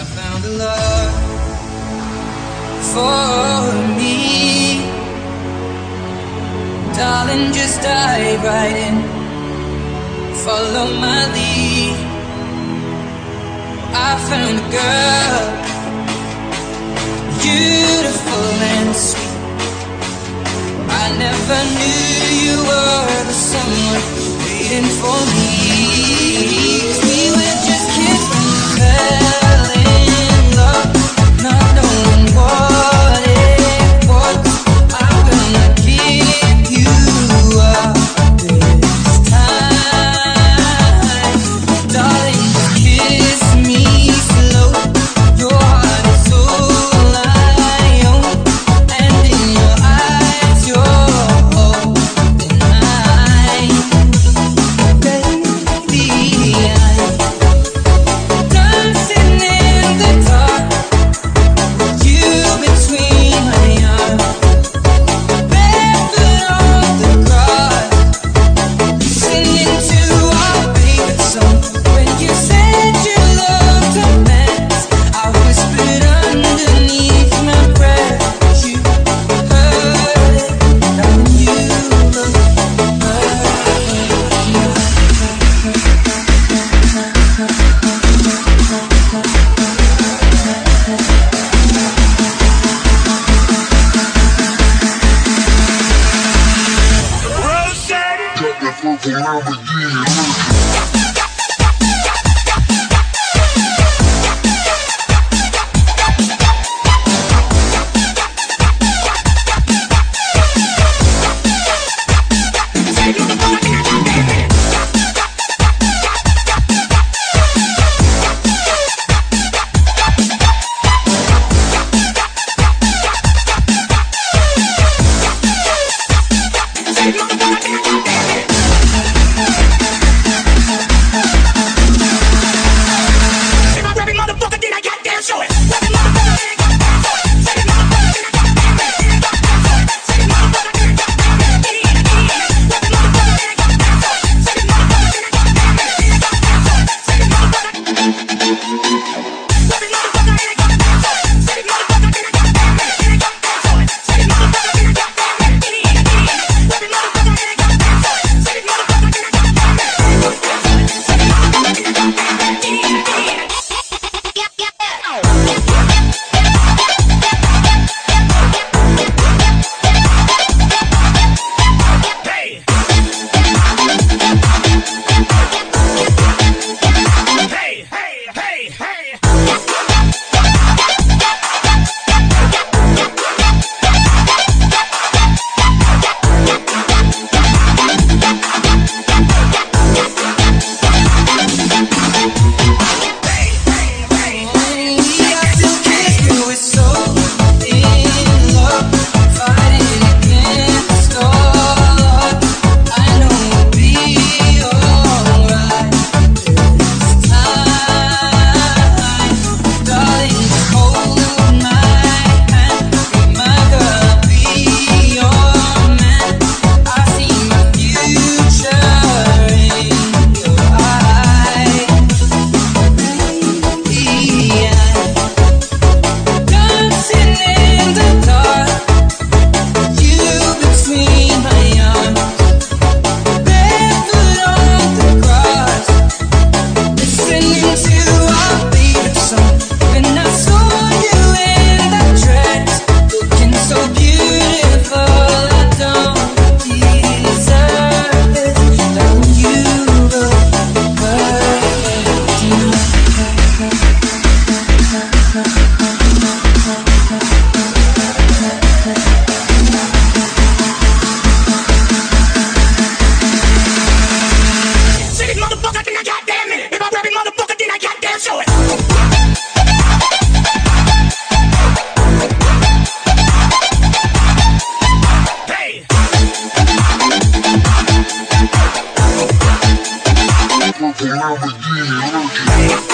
I found a love for me. Darling, just dive right in. Follow my lead. I found a girl, beautiful and sweet. I never knew you were the someone waiting for me. you. When I'm a genie,